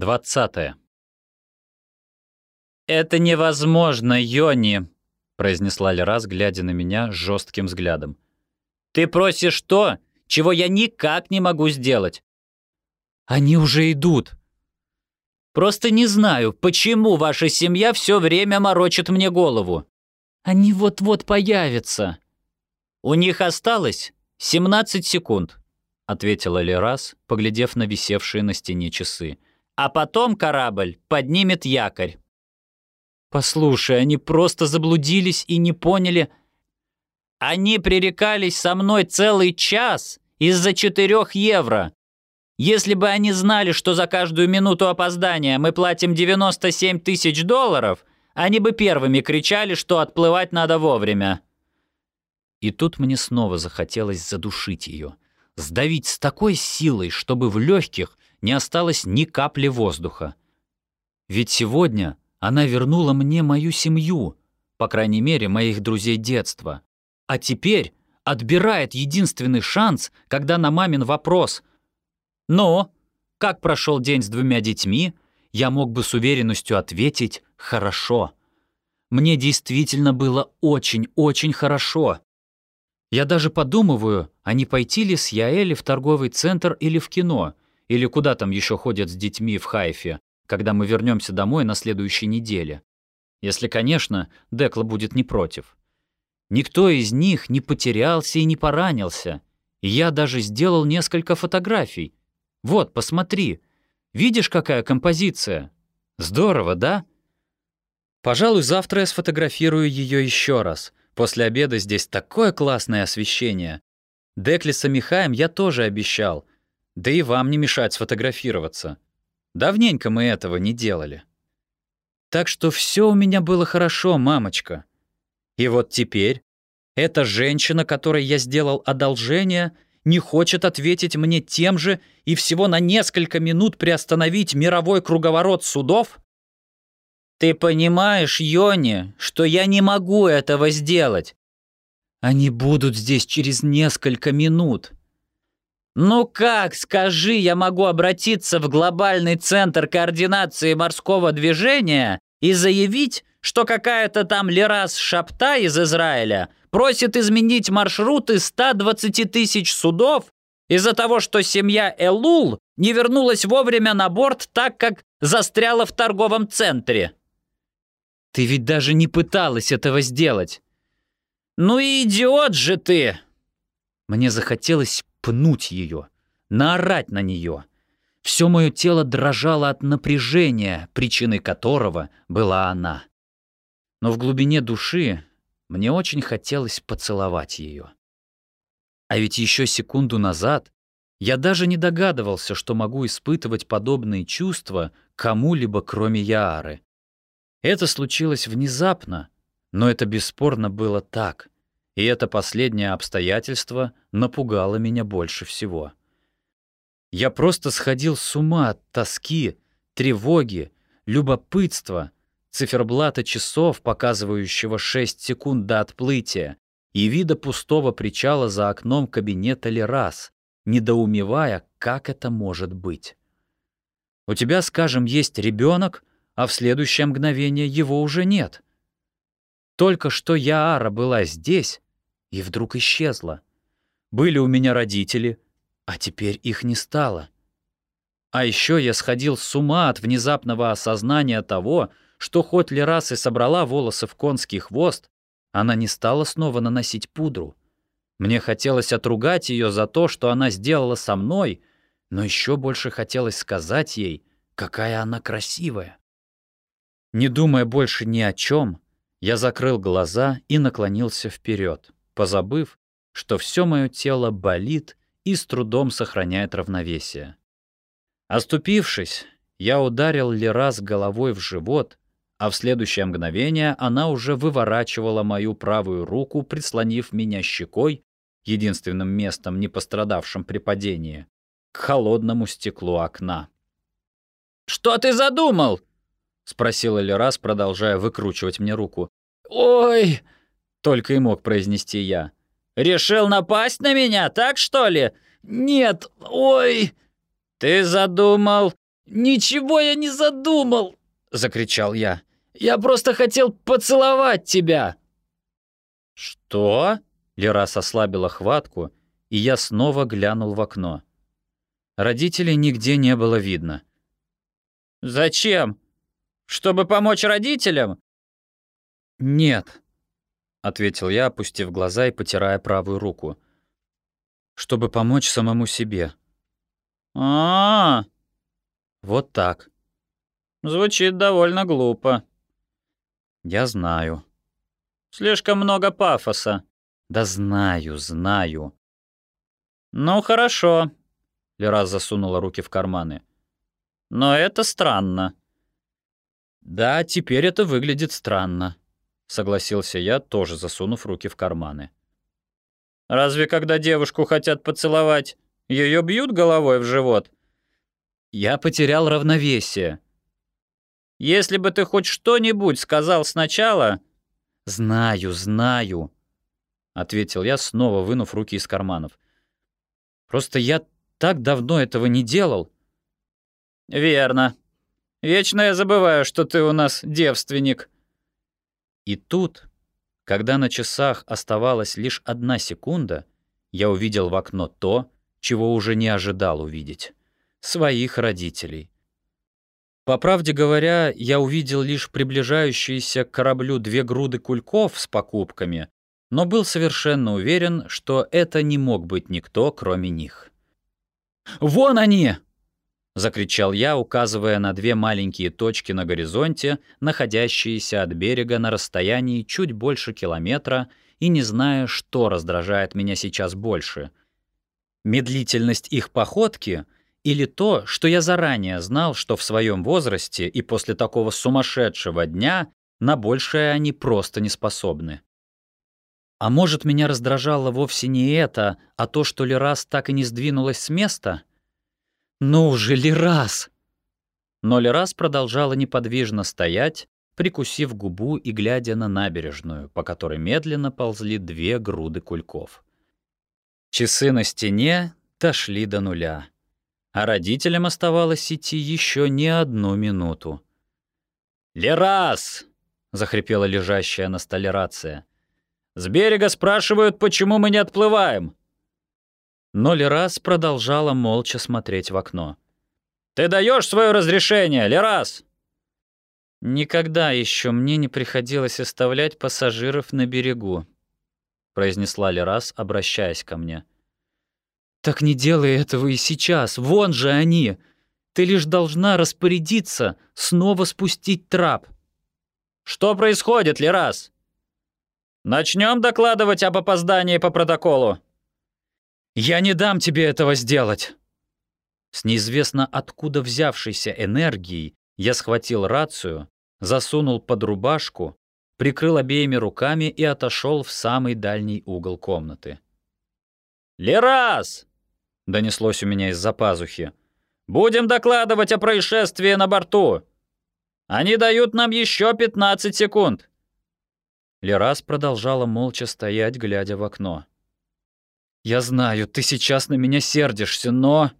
20. «Это невозможно, Йони», — произнесла Лерас, глядя на меня жестким взглядом. «Ты просишь то, чего я никак не могу сделать». «Они уже идут». «Просто не знаю, почему ваша семья все время морочит мне голову». «Они вот-вот появятся». «У них осталось 17 секунд», — ответила Лерас, поглядев на висевшие на стене часы а потом корабль поднимет якорь. Послушай, они просто заблудились и не поняли. Они пререкались со мной целый час из-за четырех евро. Если бы они знали, что за каждую минуту опоздания мы платим 97 тысяч долларов, они бы первыми кричали, что отплывать надо вовремя. И тут мне снова захотелось задушить ее, сдавить с такой силой, чтобы в легких не осталось ни капли воздуха. Ведь сегодня она вернула мне мою семью, по крайней мере, моих друзей детства. А теперь отбирает единственный шанс, когда на мамин вопрос «Ну, как прошел день с двумя детьми?» я мог бы с уверенностью ответить «хорошо». Мне действительно было очень-очень хорошо. Я даже подумываю, а не пойти ли с Яэли в торговый центр или в кино, или куда там еще ходят с детьми в Хайфе, когда мы вернемся домой на следующей неделе. Если, конечно, Декла будет не против. Никто из них не потерялся и не поранился. И я даже сделал несколько фотографий. Вот, посмотри. Видишь, какая композиция? Здорово, да? Пожалуй, завтра я сфотографирую ее еще раз. После обеда здесь такое классное освещение. Декли с Михаем я тоже обещал. Да и вам не мешать сфотографироваться. Давненько мы этого не делали. Так что все у меня было хорошо, мамочка. И вот теперь эта женщина, которой я сделал одолжение, не хочет ответить мне тем же и всего на несколько минут приостановить мировой круговорот судов? Ты понимаешь, Йони, что я не могу этого сделать? Они будут здесь через несколько минут. «Ну как, скажи, я могу обратиться в глобальный центр координации морского движения и заявить, что какая-то там Лерас Шапта из Израиля просит изменить маршруты 120 тысяч судов из-за того, что семья Элул не вернулась вовремя на борт, так как застряла в торговом центре». «Ты ведь даже не пыталась этого сделать». «Ну и идиот же ты!» Мне захотелось пнуть ее, наорать на нее. Все мое тело дрожало от напряжения, причиной которого была она. Но в глубине души мне очень хотелось поцеловать ее. А ведь еще секунду назад я даже не догадывался, что могу испытывать подобные чувства кому-либо, кроме Яары. Это случилось внезапно, но это бесспорно было так — и это последнее обстоятельство напугало меня больше всего. Я просто сходил с ума от тоски, тревоги, любопытства, циферблата часов, показывающего 6 секунд до отплытия, и вида пустого причала за окном кабинета Лерас, недоумевая, как это может быть. У тебя, скажем, есть ребенок, а в следующее мгновение его уже нет — только что Яара была здесь и вдруг исчезла. Были у меня родители, а теперь их не стало. А еще я сходил с ума от внезапного осознания того, что хоть ли раз и собрала волосы в конский хвост, она не стала снова наносить пудру. Мне хотелось отругать ее за то, что она сделала со мной, но еще больше хотелось сказать ей, какая она красивая. Не думая больше ни о чем, я закрыл глаза и наклонился вперед, позабыв, что все мое тело болит и с трудом сохраняет равновесие. Оступившись, я ударил Лераз головой в живот, а в следующее мгновение она уже выворачивала мою правую руку, прислонив меня щекой, единственным местом, не пострадавшим при падении, к холодному стеклу окна. «Что ты задумал?» — спросил Элирас, продолжая выкручивать мне руку. «Ой!» — только и мог произнести я. «Решил напасть на меня, так что ли? Нет, ой!» «Ты задумал «Ничего я не задумал!» — закричал я. «Я просто хотел поцеловать тебя!» «Что?» — Лерас ослабила хватку, и я снова глянул в окно. Родителей нигде не было видно. «Зачем? Чтобы помочь родителям?» «Нет», — ответил я, опустив глаза и потирая правую руку. «Чтобы помочь самому себе». А, -а, а Вот так. Звучит довольно глупо. Я знаю. Слишком много пафоса. Да знаю, знаю. Ну хорошо. Лера засунула руки в карманы. Но это странно. Да, теперь это выглядит странно, согласился я, тоже засунув руки в карманы. Разве когда девушку хотят поцеловать, ее бьют головой в живот? Я потерял равновесие. Если бы ты хоть что-нибудь сказал сначала... Знаю, знаю, ответил я, снова вынув руки из карманов. Просто я так давно этого не делал. Верно. Вечно я забываю, что ты у нас девственник. И тут, когда на часах оставалась лишь одна секунда, я увидел в окно то, чего уже не ожидал увидеть. Своих родителей. По правде говоря, я увидел лишь приближающиеся к кораблю две груды кульков с покупками, но был совершенно уверен, что это не мог быть никто, кроме них. «Вон они!» — закричал я, указывая на две маленькие точки на горизонте, находящиеся от берега на расстоянии чуть больше километра, и не зная, что раздражает меня сейчас больше. Медлительность их походки или то, что я заранее знал, что в своем возрасте и после такого сумасшедшего дня на большее они просто не способны. А может, меня раздражало вовсе не это, а то, что Лерас так и не сдвинулась с места? Ну же, Лерас! Но Лерас продолжала неподвижно стоять, прикусив губу и глядя на набережную, по которой медленно ползли две груды кульков. Часы на стене дошли до нуля, а родителям оставалось идти еще не одну минуту. «Лерас!» — захрипела лежащая на столе рация. С берега спрашивают, почему мы не отплываем». Но Лерас продолжала молча смотреть в окно. «Ты даешь свое разрешение, Лерас?» «Никогда еще мне не приходилось оставлять пассажиров на берегу», произнесла Лерас, обращаясь ко мне. «Так не делай этого и сейчас, вон же они! Ты лишь должна распорядиться, снова спустить трап». «Что происходит, Лерас?» Начнем докладывать об опоздании по протоколу. Я не дам тебе этого сделать. С неизвестно откуда взявшейся энергией я схватил рацию, засунул под рубашку, прикрыл обеими руками и отошел в самый дальний угол комнаты. «Лерас!» — донеслось у меня из-за пазухи. «Будем докладывать о происшествии на борту. Они дают нам еще 15 секунд. Лерас продолжала молча стоять, глядя в окно. «Я знаю, ты сейчас на меня сердишься, но...»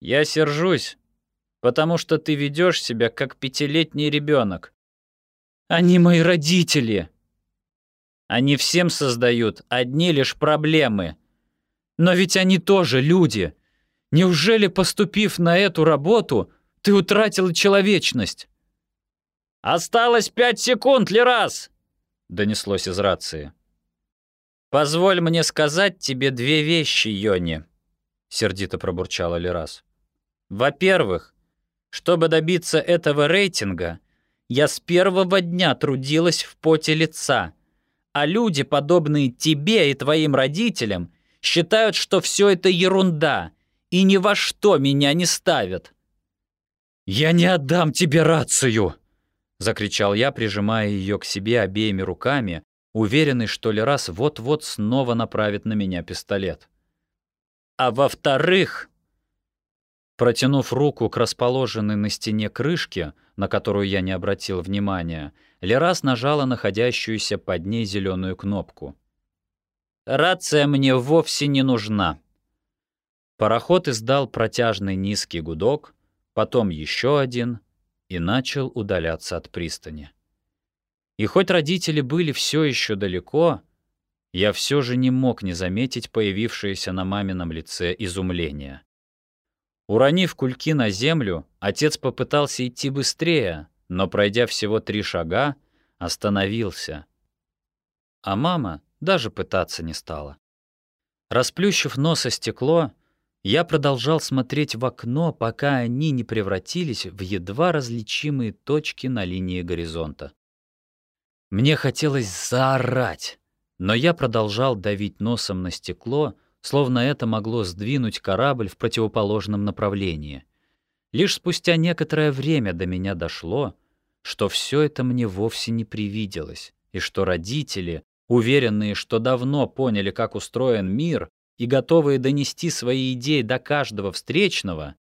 «Я сержусь, потому что ты ведешь себя как пятилетний ребенок. Они мои родители!» Они всем создают одни лишь проблемы. Но ведь они тоже люди. Неужели, поступив на эту работу, ты утратил человечность? «Осталось пять секунд, Лерас!» — донеслось из рации. «Позволь мне сказать тебе две вещи, Йони», — сердито пробурчала Лерас. «Во-первых, чтобы добиться этого рейтинга, я с первого дня трудилась в поте лица, а люди, подобные тебе и твоим родителям, считают, что все это ерунда и ни во что меня не ставят». «Я не отдам тебе рацию!» — закричал я, прижимая ее к себе обеими руками, уверенный, что Лерас вот-вот снова направит на меня пистолет. «А во-вторых...» Протянув руку к расположенной на стене крышке, на которую я не обратил внимания, Лерас нажала находящуюся под ней зеленую кнопку. «Рация мне вовсе не нужна». Пароход издал протяжный низкий гудок, потом еще один и начал удаляться от пристани. И хоть родители были все еще далеко, я все же не мог не заметить появившееся на мамином лице изумление. Уронив кульки на землю, отец попытался идти быстрее, но, пройдя всего три шага, остановился. А мама даже пытаться не стала. Расплющив нос о стекло, я продолжал смотреть в окно, пока они не превратились в едва различимые точки на линии горизонта. Мне хотелось заорать, но я продолжал давить носом на стекло, словно это могло сдвинуть корабль в противоположном направлении. Лишь спустя некоторое время до меня дошло, что все это мне вовсе не привиделось, и что родители, уверенные, что давно поняли, как устроен мир, и готовые донести свои идеи до каждого встречного,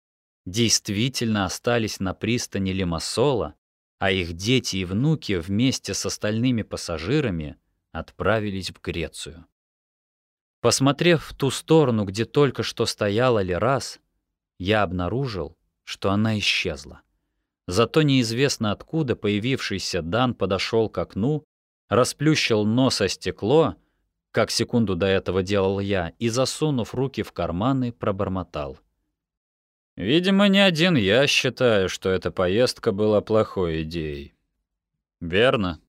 действительно остались на пристани Лимассола, а их дети и внуки вместе с остальными пассажирами отправились в Грецию. Посмотрев в ту сторону, где только что стояла Лерас, я обнаружил, что она исчезла. Зато неизвестно откуда появившийся Дан подошел к окну, расплющил нос о стекло, как секунду до этого делал я, и, засунув руки в карманы, пробормотал. «Видимо, не один я считаю, что эта поездка была плохой идеей». «Верно»,